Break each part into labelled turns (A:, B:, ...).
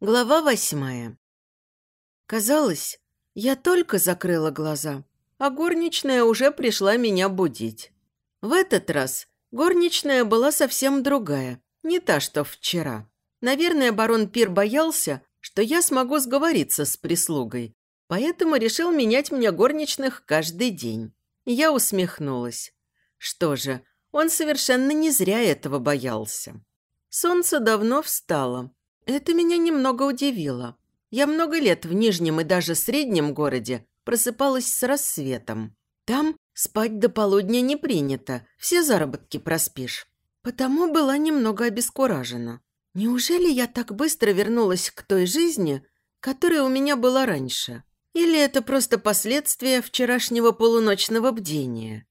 A: Глава восьмая. Казалось, я только закрыла глаза, а горничная уже пришла меня будить. В этот раз горничная была совсем другая, не та, что вчера. Наверное, барон Пир боялся, что я смогу сговориться с прислугой, поэтому решил менять мне горничных каждый день. Я усмехнулась. Что же, он совершенно не зря этого боялся. Солнце давно встало, это меня немного удивило. Я много лет в Нижнем и даже Среднем городе просыпалась с рассветом. Там спать до полудня не принято, все заработки проспишь. Потому была немного обескуражена. Неужели я так быстро вернулась к той жизни, которая у меня была раньше? Или это просто последствия вчерашнего полуночного бдения?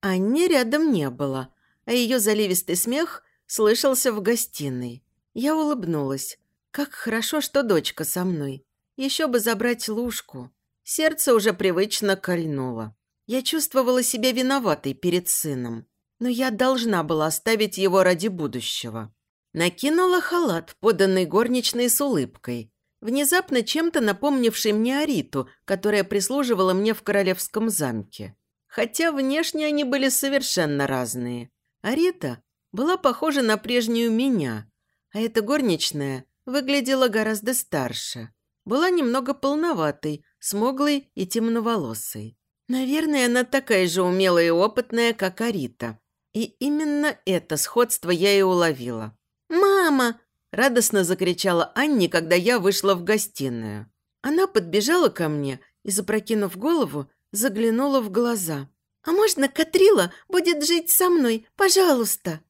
A: Анни рядом не было, а ее заливистый смех слышался в гостиной. Я улыбнулась. Как хорошо, что дочка со мной. Еще бы забрать лужку. Сердце уже привычно кольнуло. Я чувствовала себя виноватой перед сыном. Но я должна была оставить его ради будущего. Накинула халат, поданный горничной с улыбкой, внезапно чем-то напомнивший мне Ариту, которая прислуживала мне в королевском замке. Хотя внешне они были совершенно разные. Арита была похожа на прежнюю меня, а эта горничная выглядела гораздо старше. Была немного полноватой, смуглой и темноволосой. Наверное, она такая же умелая и опытная, как Арита. И именно это сходство я и уловила. «Мама!» – радостно закричала Анни, когда я вышла в гостиную. Она подбежала ко мне и, запрокинув голову, заглянула в глаза. «А можно Катрила будет жить со мной? Пожалуйста!»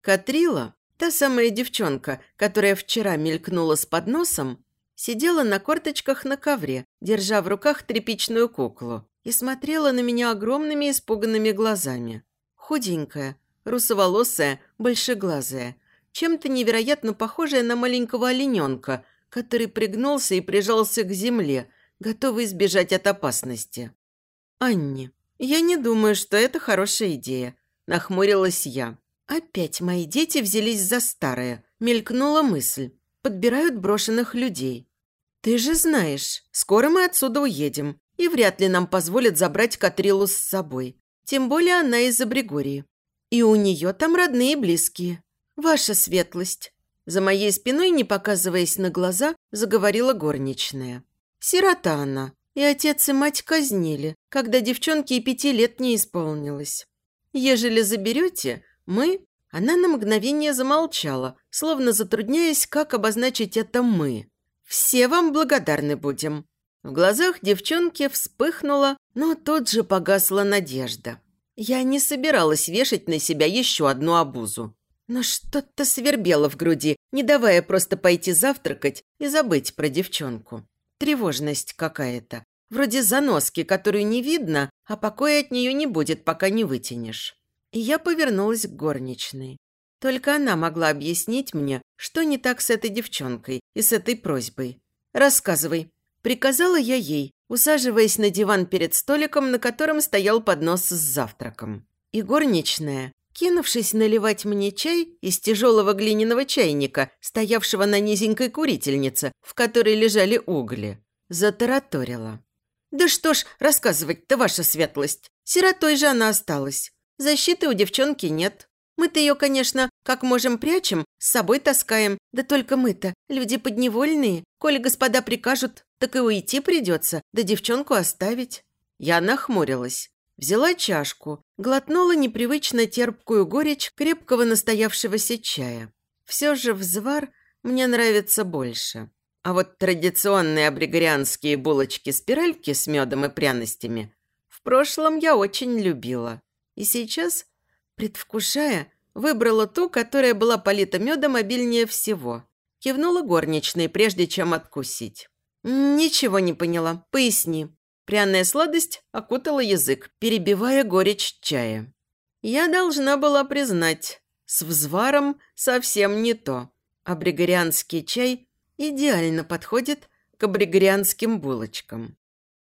A: Катрила Та самая девчонка, которая вчера мелькнула с подносом, сидела на корточках на ковре, держа в руках тряпичную куклу, и смотрела на меня огромными испуганными глазами. Худенькая, русоволосая, большеглазая, чем-то невероятно похожая на маленького олененка, который пригнулся и прижался к земле, готовый избежать от опасности. «Анни, я не думаю, что это хорошая идея», – нахмурилась я. Опять мои дети взялись за старое. Мелькнула мысль. Подбирают брошенных людей. Ты же знаешь, скоро мы отсюда уедем, и вряд ли нам позволят забрать Катрилу с собой. Тем более она из Абригории. И у нее там родные и близкие. Ваша светлость. За моей спиной, не показываясь на глаза, заговорила горничная. Сирота она, и отец и мать казнили, когда девчонке и пяти лет не исполнилось. Ежели заберете, мы? Она на мгновение замолчала, словно затрудняясь, как обозначить это «мы». «Все вам благодарны будем». В глазах девчонки вспыхнула, но тут же погасла надежда. Я не собиралась вешать на себя еще одну обузу. Но что-то свербело в груди, не давая просто пойти завтракать и забыть про девчонку. Тревожность какая-то. Вроде заноски, которую не видно, а покоя от нее не будет, пока не вытянешь. И я повернулась к горничной. Только она могла объяснить мне, что не так с этой девчонкой и с этой просьбой. «Рассказывай». Приказала я ей, усаживаясь на диван перед столиком, на котором стоял поднос с завтраком. И горничная, кинувшись наливать мне чай из тяжелого глиняного чайника, стоявшего на низенькой курительнице, в которой лежали угли, затараторила. «Да что ж рассказывать-то, ваша светлость, сиротой же она осталась. Защиты у девчонки нет. Мы-то ее, конечно, как можем прячем, с собой таскаем. Да только мы-то люди подневольные. Коли господа прикажут, так и уйти придется, да девчонку оставить». Я нахмурилась. Взяла чашку, глотнула непривычно терпкую горечь крепкого настоявшегося чая. Все же взвар мне нравится больше. А вот традиционные абригорианские булочки-спиральки с медом и пряностями в прошлом я очень любила. И сейчас, предвкушая, выбрала ту, которая была полита медом обильнее всего. Кивнула горничной, прежде чем откусить. «Ничего не поняла. Поясни». Пряная сладость окутала язык, перебивая горечь чая. Я должна была признать, с взваром совсем не то. Абригорианский чай идеально подходит к абригорианским булочкам.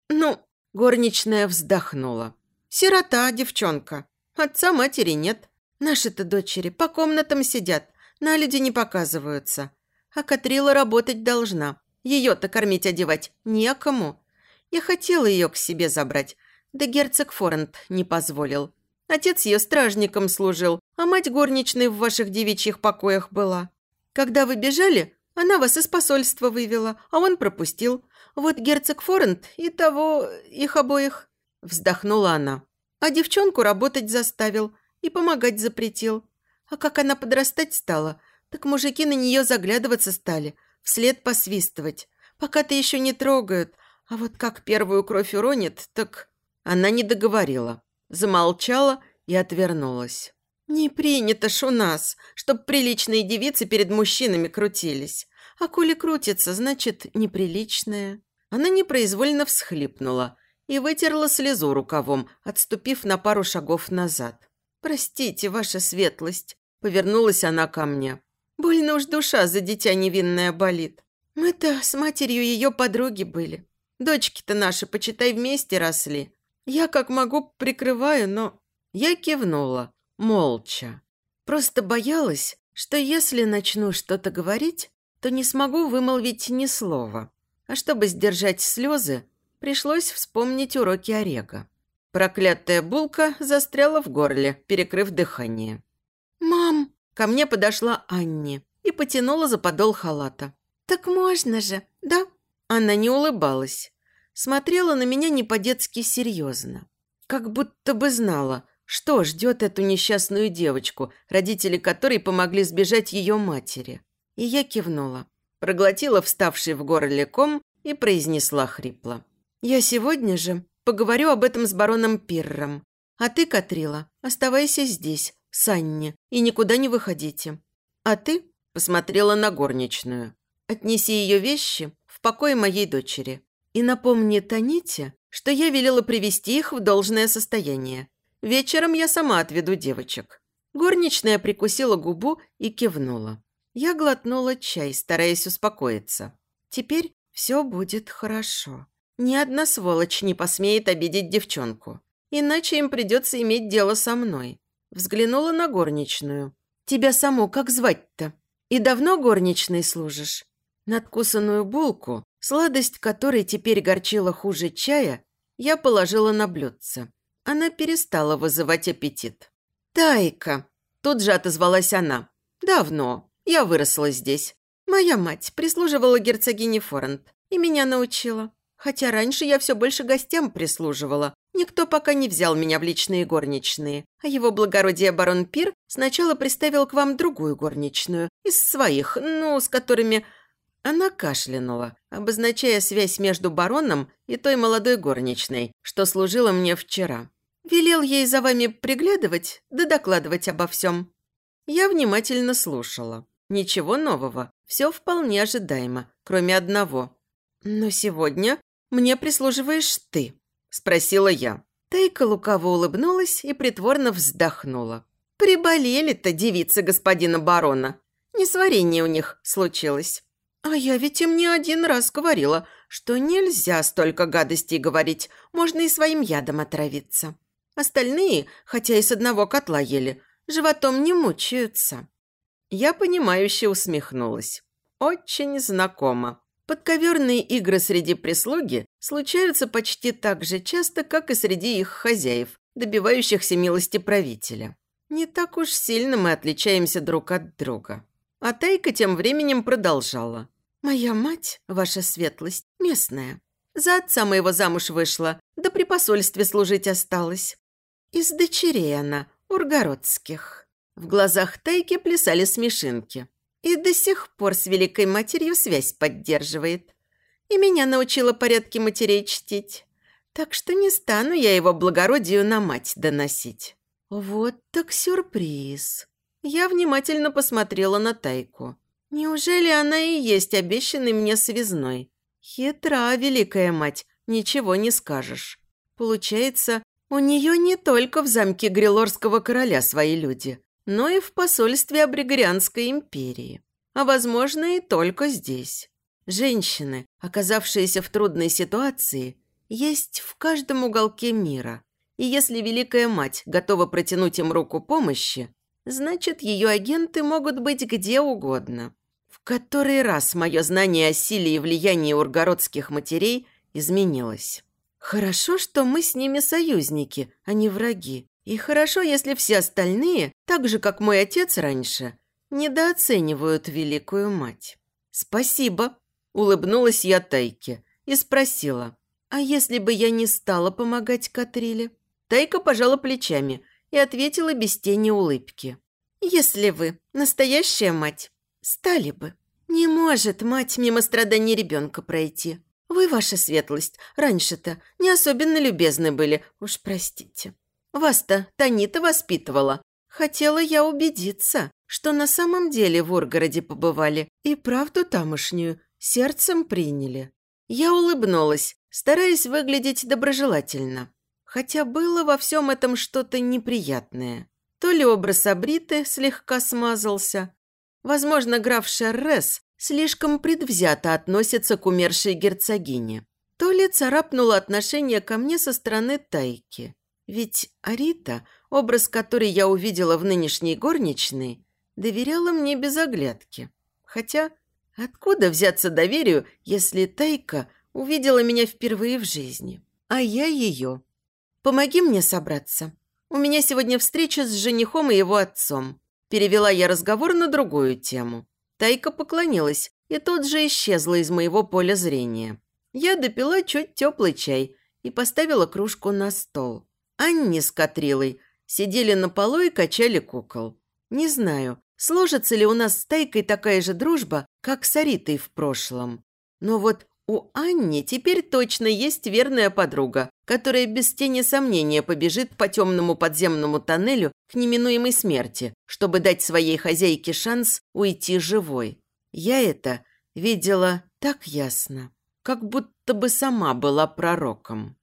A: «Ну», – горничная вздохнула. Сирота девчонка. Отца матери нет. Наши-то дочери по комнатам сидят, на люди не показываются. А Катрила работать должна. Ее-то кормить одевать некому. Я хотела ее к себе забрать, да герцог Форент не позволил. Отец ее стражником служил, а мать горничной в ваших девичьих покоях была. Когда вы бежали, она вас из посольства вывела, а он пропустил. Вот герцог Форент и того, их обоих. Вздохнула она. А девчонку работать заставил и помогать запретил. А как она подрастать стала, так мужики на нее заглядываться стали, вслед посвистывать. Пока-то еще не трогают, а вот как первую кровь уронит, так... Она не договорила, замолчала и отвернулась. «Не принято ж у нас, чтоб приличные девицы перед мужчинами крутились. А коли крутится, значит, неприличная». Она непроизвольно всхлипнула и вытерла слезу рукавом, отступив на пару шагов назад. «Простите, ваша светлость», — повернулась она ко мне. «Больно уж душа за дитя невинное болит. Мы-то с матерью ее подруги были. Дочки-то наши, почитай, вместе росли. Я как могу прикрываю, но...» Я кивнула, молча. Просто боялась, что если начну что-то говорить, то не смогу вымолвить ни слова. А чтобы сдержать слезы, пришлось вспомнить уроки Орега. Проклятая булка застряла в горле, перекрыв дыхание. «Мам!» Ко мне подошла Анни и потянула за подол халата. «Так можно же, да?» Она не улыбалась. Смотрела на меня не по-детски серьезно. Как будто бы знала, что ждет эту несчастную девочку, родители которой помогли сбежать ее матери. И я кивнула. Проглотила вставший в горле ком и произнесла хрипло. «Я сегодня же поговорю об этом с бароном Пирром. А ты, Катрила, оставайся здесь, с Анне, и никуда не выходите. А ты, – посмотрела на горничную, – отнеси ее вещи в покой моей дочери. И напомни Таните, что я велела привести их в должное состояние. Вечером я сама отведу девочек». Горничная прикусила губу и кивнула. Я глотнула чай, стараясь успокоиться. Теперь все будет хорошо. Ни одна сволочь не посмеет обидеть девчонку. Иначе им придется иметь дело со мной. Взглянула на горничную. «Тебя саму как звать-то? И давно горничной служишь?» Надкусанную булку, сладость которой теперь горчила хуже чая, я положила на блюдце она перестала вызывать аппетит. «Тайка!» – тут же отозвалась она. «Давно. Я выросла здесь. Моя мать прислуживала герцогине Форент и меня научила. Хотя раньше я все больше гостям прислуживала. Никто пока не взял меня в личные горничные. А его благородие барон Пир сначала приставил к вам другую горничную. Из своих, ну, с которыми... Она кашлянула, обозначая связь между бароном и той молодой горничной, что служила мне вчера. Велел ей за вами приглядывать да докладывать обо всем. Я внимательно слушала. Ничего нового, все вполне ожидаемо, кроме одного. «Но сегодня мне прислуживаешь ты», – спросила я. Тайка лукаво улыбнулась и притворно вздохнула. «Приболели-то девицы господина барона. Несварение у них случилось. А я ведь им не один раз говорила, что нельзя столько гадостей говорить, можно и своим ядом отравиться. Остальные, хотя и с одного котла ели, животом не мучаются. Я понимающе усмехнулась. Очень знакомо. Подковерные игры среди прислуги случаются почти так же часто, как и среди их хозяев, добивающихся милости правителя. Не так уж сильно мы отличаемся друг от друга. А Тайка тем временем продолжала. «Моя мать, ваша светлость, местная. За отца моего замуж вышла, да при посольстве служить осталась. Из дочерей она, ургородских». В глазах Тайки плясали смешинки. И до сих пор с Великой Матерью связь поддерживает. И меня научила порядки матерей чтить. Так что не стану я его благородию на мать доносить. Вот так сюрприз. Я внимательно посмотрела на Тайку. Неужели она и есть обещанный мне связной? Хитра, великая мать, ничего не скажешь. Получается, у нее не только в замке Грилорского короля свои люди, но и в посольстве Абригорианской империи. А, возможно, и только здесь. Женщины, оказавшиеся в трудной ситуации, есть в каждом уголке мира. И если Великая Мать готова протянуть им руку помощи, значит, ее агенты могут быть где угодно. В который раз мое знание о силе и влиянии ургородских матерей изменилось. Хорошо, что мы с ними союзники, а не враги. И хорошо, если все остальные, так же, как мой отец раньше, недооценивают великую мать. «Спасибо», – улыбнулась я Тайке и спросила, «А если бы я не стала помогать Катриле?» Тайка пожала плечами и ответила без тени улыбки. «Если вы настоящая мать, стали бы. Не может мать мимо страданий ребенка пройти. Вы, ваша светлость, раньше-то не особенно любезны были, уж простите. Вас-то Танита воспитывала. Хотела я убедиться, что на самом деле в Ургороде побывали и правду тамошнюю сердцем приняли. Я улыбнулась, стараясь выглядеть доброжелательно. Хотя было во всем этом что-то неприятное. То ли образ Абриты слегка смазался. Возможно, граф Шеррес слишком предвзято относится к умершей герцогине. То ли царапнуло отношение ко мне со стороны Тайки. Ведь Арита, образ которой я увидела в нынешней горничной, доверяла мне без оглядки. Хотя, откуда взяться доверию, если Тайка увидела меня впервые в жизни, а я ее? Помоги мне собраться. У меня сегодня встреча с женихом и его отцом. Перевела я разговор на другую тему. Тайка поклонилась и тут же исчезла из моего поля зрения. Я допила чуть теплый чай и поставила кружку на стол. Анни с Катрилой сидели на полу и качали кукол. Не знаю, сложится ли у нас с Тайкой такая же дружба, как с Аритой в прошлом. Но вот у Анни теперь точно есть верная подруга, которая без тени сомнения побежит по темному подземному тоннелю к неминуемой смерти, чтобы дать своей хозяйке шанс уйти живой. Я это видела так ясно, как будто бы сама была пророком.